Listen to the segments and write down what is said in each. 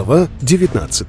Глава 19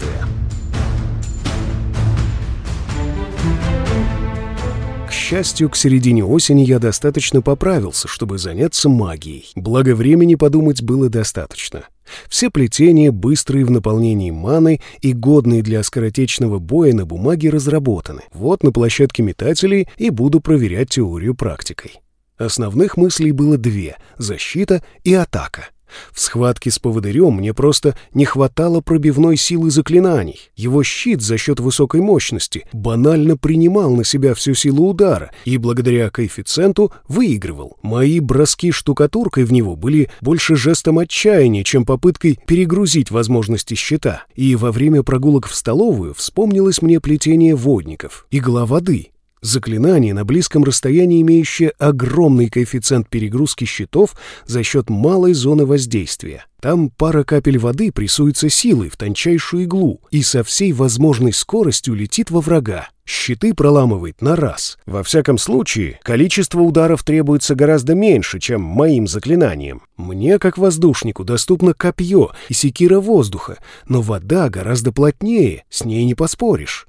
К счастью, к середине осени я достаточно поправился, чтобы заняться магией. Благо времени подумать было достаточно. Все плетения, быстрые в наполнении маны и годные для скоротечного боя на бумаге разработаны. Вот на площадке метателей и буду проверять теорию практикой. Основных мыслей было две — защита и атака. В схватке с поводырем мне просто не хватало пробивной силы заклинаний. Его щит за счет высокой мощности банально принимал на себя всю силу удара и благодаря коэффициенту выигрывал. Мои броски штукатуркой в него были больше жестом отчаяния, чем попыткой перегрузить возможности щита. И во время прогулок в столовую вспомнилось мне плетение водников, игла воды, Заклинание на близком расстоянии, имеющее огромный коэффициент перегрузки щитов за счет малой зоны воздействия. Там пара капель воды прессуется силой в тончайшую иглу и со всей возможной скоростью летит во врага. Щиты проламывает на раз. Во всяком случае, количество ударов требуется гораздо меньше, чем моим заклинанием. Мне, как воздушнику, доступно копье и секира воздуха, но вода гораздо плотнее, с ней не поспоришь.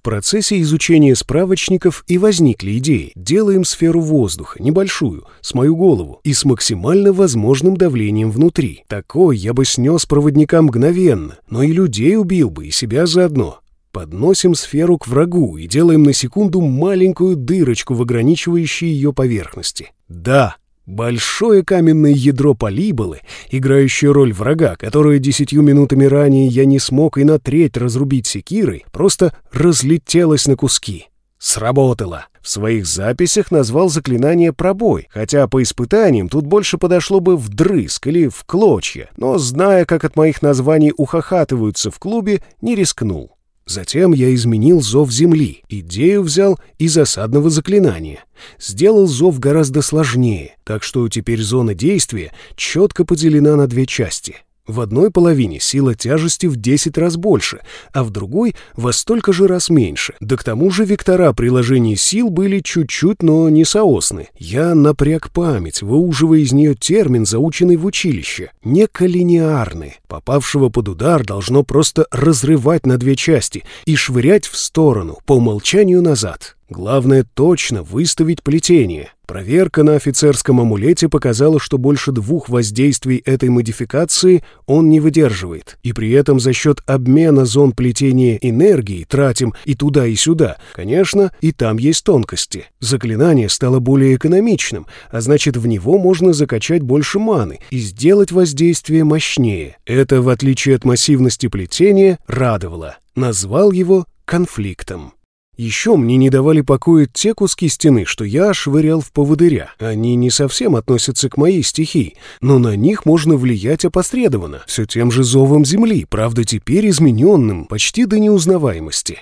В процессе изучения справочников и возникли идеи. Делаем сферу воздуха, небольшую, с мою голову, и с максимально возможным давлением внутри. Такой я бы снес проводника мгновенно, но и людей убил бы, и себя заодно. Подносим сферу к врагу и делаем на секунду маленькую дырочку в ограничивающей ее поверхности. Да, Большое каменное ядро полиболы, играющее роль врага, которое десятью минутами ранее я не смог и на треть разрубить секирой, просто разлетелось на куски. Сработало. В своих записях назвал заклинание «пробой», хотя по испытаниям тут больше подошло бы вдрызг или в клочья, но, зная, как от моих названий ухахатываются в клубе, не рискнул. Затем я изменил зов земли, идею взял из осадного заклинания. Сделал зов гораздо сложнее, так что теперь зона действия четко поделена на две части — в одной половине сила тяжести в 10 раз больше, а в другой во столько же раз меньше. Да к тому же вектора приложения сил были чуть-чуть, но не соосны. Я напряг память, выуживая из нее термин, заученный в училище. Неколинеарный. Попавшего под удар должно просто разрывать на две части и швырять в сторону, по умолчанию назад. Главное точно выставить плетение. Проверка на офицерском амулете показала, что больше двух воздействий этой модификации он не выдерживает. И при этом за счет обмена зон плетения энергии тратим и туда, и сюда. Конечно, и там есть тонкости. Заклинание стало более экономичным, а значит в него можно закачать больше маны и сделать воздействие мощнее. Это, в отличие от массивности плетения, радовало. Назвал его конфликтом. Еще мне не давали покоя те куски стены, что я швырял в поводыря. Они не совсем относятся к моей стихии, но на них можно влиять опосредованно, все тем же зовом земли, правда теперь измененным почти до неузнаваемости.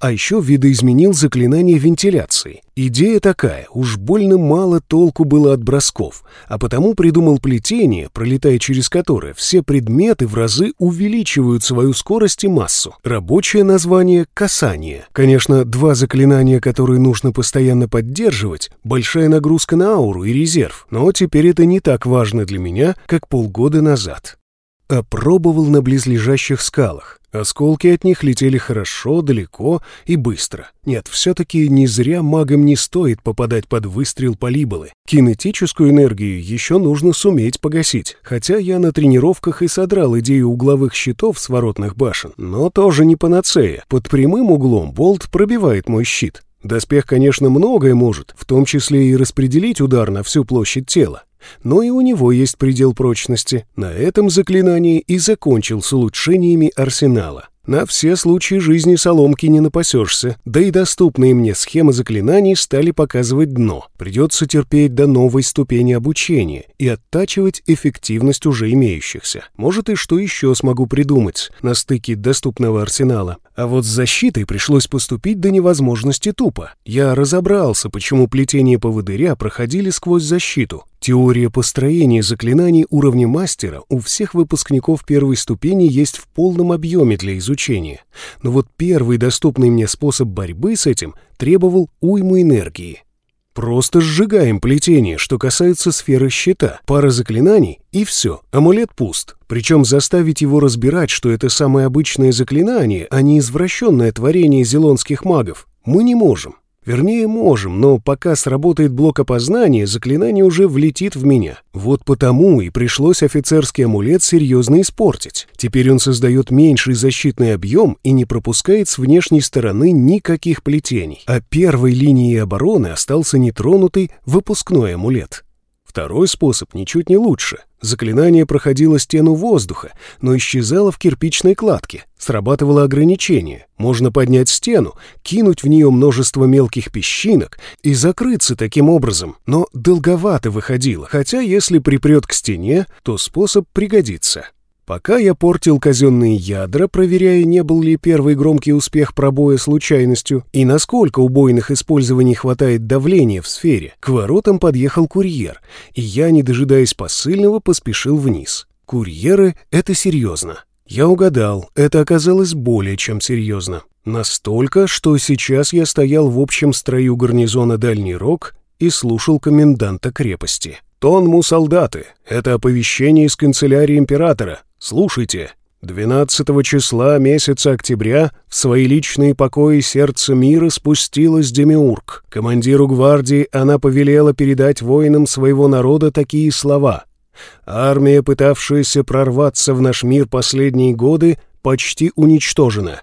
А еще видоизменил заклинание вентиляции. Идея такая, уж больно мало толку было от бросков, а потому придумал плетение, пролетая через которое все предметы в разы увеличивают свою скорость и массу. Рабочее название — касание. Конечно, два заклинания, которые нужно постоянно поддерживать, большая нагрузка на ауру и резерв, но теперь это не так важно для меня, как полгода назад. Опробовал на близлежащих скалах. Осколки от них летели хорошо, далеко и быстро. Нет, все-таки не зря магам не стоит попадать под выстрел полиболы. Кинетическую энергию еще нужно суметь погасить. Хотя я на тренировках и содрал идею угловых щитов с воротных башен. Но тоже не панацея. Под прямым углом болт пробивает мой щит. Доспех, конечно, многое может, в том числе и распределить удар на всю площадь тела. Но и у него есть предел прочности. На этом заклинании и закончил с улучшениями арсенала. На все случаи жизни соломки не напасешься, да и доступные мне схемы заклинаний стали показывать дно. Придется терпеть до новой ступени обучения и оттачивать эффективность уже имеющихся. Может и что еще смогу придумать на стыке доступного арсенала. А вот с защитой пришлось поступить до невозможности тупо. Я разобрался, почему плетения поводыря проходили сквозь защиту. Теория построения заклинаний уровня мастера у всех выпускников первой ступени есть в полном объеме для изучения. Но вот первый доступный мне способ борьбы с этим требовал уйму энергии. Просто сжигаем плетение, что касается сферы щита. Пара заклинаний, и все, амулет пуст. Причем заставить его разбирать, что это самое обычное заклинание, а не извращенное творение зелонских магов, мы не можем. Вернее, можем, но пока сработает блок опознания, заклинание уже влетит в меня. Вот потому и пришлось офицерский амулет серьезно испортить. Теперь он создает меньший защитный объем и не пропускает с внешней стороны никаких плетений. А первой линией обороны остался нетронутый выпускной амулет. Второй способ ничуть не лучше. Заклинание проходило стену воздуха, но исчезало в кирпичной кладке. Срабатывало ограничение. Можно поднять стену, кинуть в нее множество мелких песчинок и закрыться таким образом. Но долговато выходило, хотя если припрет к стене, то способ пригодится. Пока я портил казенные ядра, проверяя, не был ли первый громкий успех пробоя случайностью и насколько убойных использований хватает давления в сфере, к воротам подъехал курьер, и я, не дожидаясь посыльного, поспешил вниз. Курьеры — это серьезно. Я угадал, это оказалось более чем серьезно. Настолько, что сейчас я стоял в общем строю гарнизона Дальний Рог и слушал коменданта крепости. «Тонму солдаты! Это оповещение из канцелярии императора. Слушайте, 12 числа месяца октября в свои личные покои сердца мира спустилась Демиург. Командиру гвардии она повелела передать воинам своего народа такие слова. «Армия, пытавшаяся прорваться в наш мир последние годы, почти уничтожена.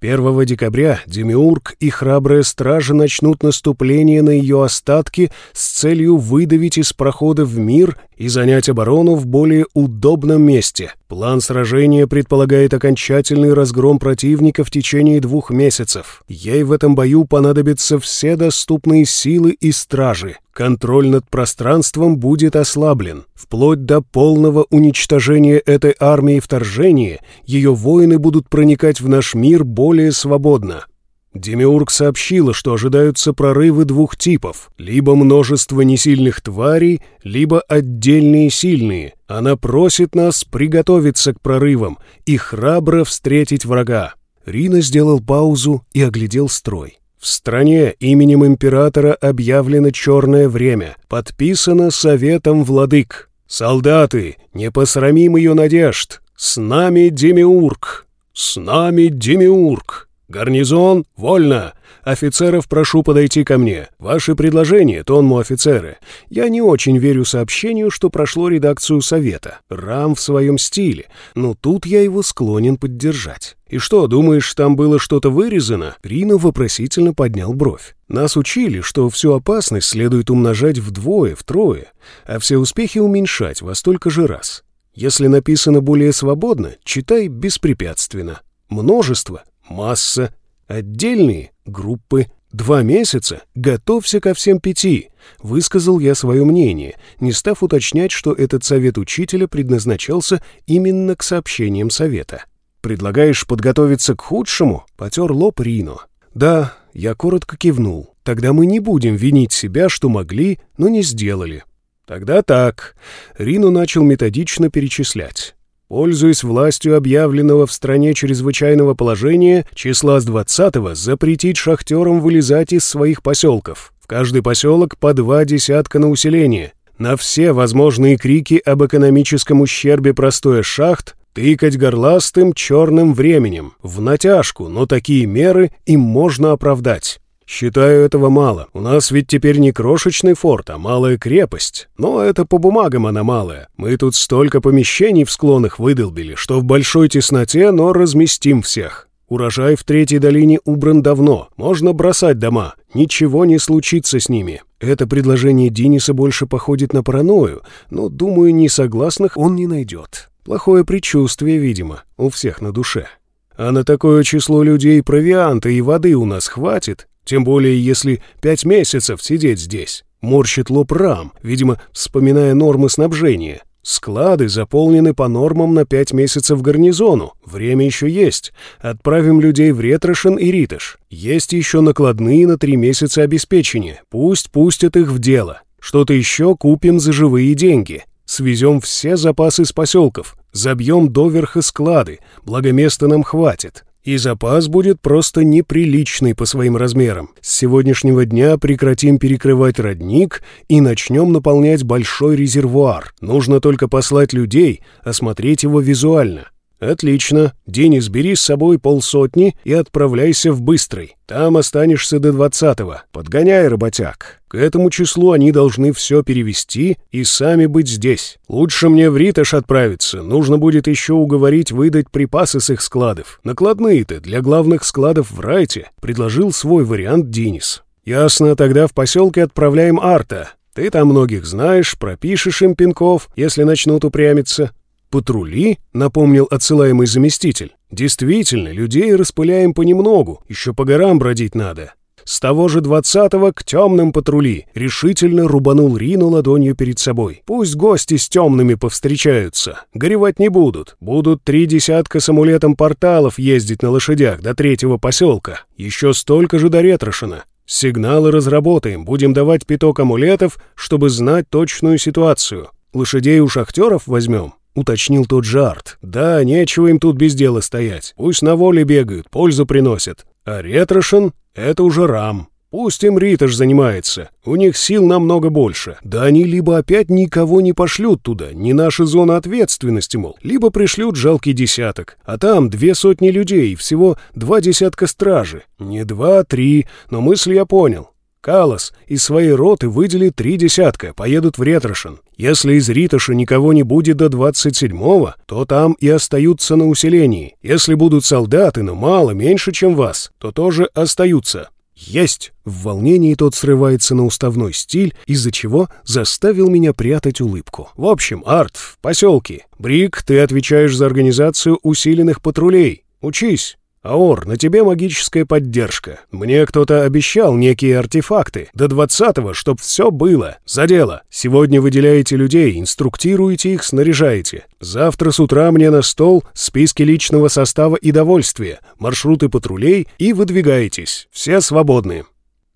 1 декабря Демиург и храбрая стража начнут наступление на ее остатки с целью выдавить из прохода в мир и занять оборону в более удобном месте. План сражения предполагает окончательный разгром противника в течение двух месяцев. Ей в этом бою понадобятся все доступные силы и стражи. Контроль над пространством будет ослаблен. Вплоть до полного уничтожения этой армии вторжения, ее воины будут проникать в наш мир более свободно. Демиург сообщила, что ожидаются прорывы двух типов, либо множество несильных тварей, либо отдельные сильные. Она просит нас приготовиться к прорывам и храбро встретить врага. Рина сделал паузу и оглядел строй. В стране именем императора объявлено черное время, подписано Советом Владык. Солдаты, не посрамим ее надежд. С нами Демиург. С нами Демиург. «Гарнизон, вольно! Офицеров прошу подойти ко мне. Ваши предложения, тонму офицеры. Я не очень верю сообщению, что прошло редакцию совета. Рам в своем стиле, но тут я его склонен поддержать. И что, думаешь, там было что-то вырезано?» Рина вопросительно поднял бровь. «Нас учили, что всю опасность следует умножать вдвое, втрое, а все успехи уменьшать во столько же раз. Если написано более свободно, читай беспрепятственно. Множество масса, отдельные группы. Два месяца? Готовься ко всем пяти. Высказал я свое мнение, не став уточнять, что этот совет учителя предназначался именно к сообщениям совета. «Предлагаешь подготовиться к худшему?» — потер лоб Рино. «Да», — я коротко кивнул. «Тогда мы не будем винить себя, что могли, но не сделали». «Тогда так». Рино начал методично перечислять. Пользуясь властью объявленного в стране чрезвычайного положения, числа с 20-го запретить шахтерам вылезать из своих поселков. В каждый поселок по два десятка на усиление. На все возможные крики об экономическом ущербе простоя шахт тыкать горластым черным временем. В натяжку, но такие меры им можно оправдать. «Считаю этого мало. У нас ведь теперь не крошечный форт, а малая крепость. Но это по бумагам она малая. Мы тут столько помещений в склонах выдолбили, что в большой тесноте, но разместим всех. Урожай в Третьей долине убран давно. Можно бросать дома. Ничего не случится с ними. Это предложение Диниса больше походит на паранойю, но, думаю, несогласных он не найдет. Плохое предчувствие, видимо, у всех на душе. А на такое число людей провианта и воды у нас хватит, тем более, если пять месяцев сидеть здесь. Морщит лоб рам, видимо, вспоминая нормы снабжения. Склады заполнены по нормам на пять месяцев гарнизону. Время еще есть. Отправим людей в Ретрошин и Ритыш. Есть еще накладные на три месяца обеспечения. Пусть пустят их в дело. Что-то еще купим за живые деньги. Свезем все запасы с поселков. Забьем доверха склады. Благо места нам хватит. И запас будет просто неприличный по своим размерам. С сегодняшнего дня прекратим перекрывать родник и начнем наполнять большой резервуар. Нужно только послать людей, осмотреть его визуально. «Отлично. Денис, бери с собой полсотни и отправляйся в Быстрый. Там останешься до двадцатого. Подгоняй работяг. К этому числу они должны все перевести и сами быть здесь. Лучше мне в Риташ отправиться. Нужно будет еще уговорить выдать припасы с их складов. Накладные-то для главных складов в Райте», — предложил свой вариант Денис. «Ясно, тогда в поселке отправляем Арта. Ты там многих знаешь, пропишешь им пинков, если начнут упрямиться. «Патрули?» — напомнил отсылаемый заместитель. «Действительно, людей распыляем понемногу, еще по горам бродить надо». С того же двадцатого к темным патрули решительно рубанул Рину ладонью перед собой. Пусть гости с темными повстречаются. Горевать не будут. Будут три десятка с амулетом порталов ездить на лошадях до третьего поселка. Еще столько же до Ретрошина. Сигналы разработаем, будем давать пяток амулетов, чтобы знать точную ситуацию. Лошадей у шахтеров возьмем. — уточнил тот же Арт. «Да, нечего им тут без дела стоять. Пусть на воле бегают, пользу приносят. А Ретрошин — это уже Рам. Пусть им Риташ занимается, у них сил намного больше. Да они либо опять никого не пошлют туда, не наша зона ответственности, мол, либо пришлют жалкий десяток, а там две сотни людей, всего два десятка стражи. Не два, три, но мысль я понял. Калос из своей роты выделит три десятка, поедут в Ретрошин. Если из Ритоша никого не будет до 27-го, то там и остаются на усилении. Если будут солдаты, но мало, меньше, чем вас, то тоже остаются. Есть! В волнении тот срывается на уставной стиль, из-за чего заставил меня прятать улыбку. В общем, Арт, в поселке. Брик, ты отвечаешь за организацию усиленных патрулей. Учись. «Аор, на тебе магическая поддержка. Мне кто-то обещал некие артефакты. До двадцатого, чтоб все было. За дело. Сегодня выделяете людей, инструктируете их, снаряжаете. Завтра с утра мне на стол списки личного состава и довольствия, маршруты патрулей и выдвигаетесь. Все свободны».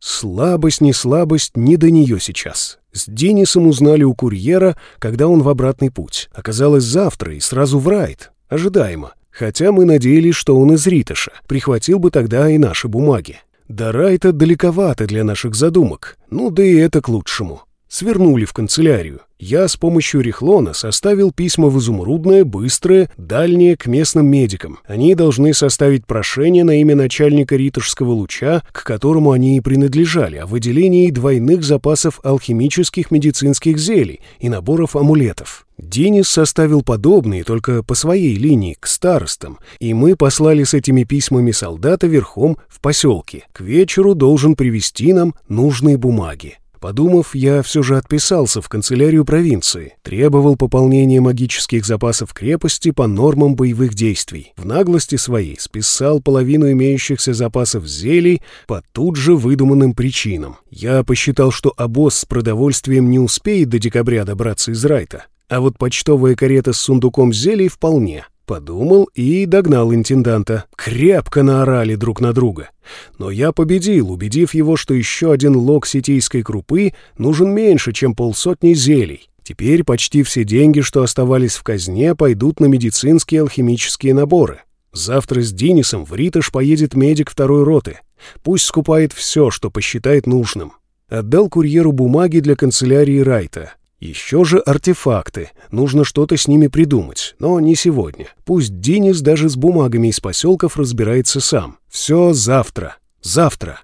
Слабость, не слабость, не до нее сейчас. С Денисом узнали у курьера, когда он в обратный путь. Оказалось завтра и сразу в райд. Ожидаемо. Хотя мы надеялись, что он из Ритыша, прихватил бы тогда и наши бумаги. До Райта далековато для наших задумок, ну да и это к лучшему. Свернули в канцелярию. Я с помощью Рихлона составил письма в изумрудное, быстрое, дальнее к местным медикам. Они должны составить прошение на имя начальника Ритожского луча, к которому они и принадлежали, о выделении двойных запасов алхимических медицинских зелий и наборов амулетов. Денис составил подобные, только по своей линии, к старостам, и мы послали с этими письмами солдата верхом в поселке. К вечеру должен привезти нам нужные бумаги. Подумав, я все же отписался в канцелярию провинции, требовал пополнения магических запасов крепости по нормам боевых действий. В наглости своей списал половину имеющихся запасов зелий по тут же выдуманным причинам. Я посчитал, что обоз с продовольствием не успеет до декабря добраться из Райта, а вот почтовая карета с сундуком зелий вполне. Подумал и догнал интенданта. Крепко наорали друг на друга. Но я победил, убедив его, что еще один лог сетейской крупы нужен меньше, чем полсотни зелий. Теперь почти все деньги, что оставались в казне, пойдут на медицинские алхимические наборы. Завтра с Денисом в Риташ поедет медик второй роты. Пусть скупает все, что посчитает нужным. Отдал курьеру бумаги для канцелярии Райта. Еще же артефакты. Нужно что-то с ними придумать, но не сегодня. Пусть Денис даже с бумагами из поселков разбирается сам. Все завтра. Завтра.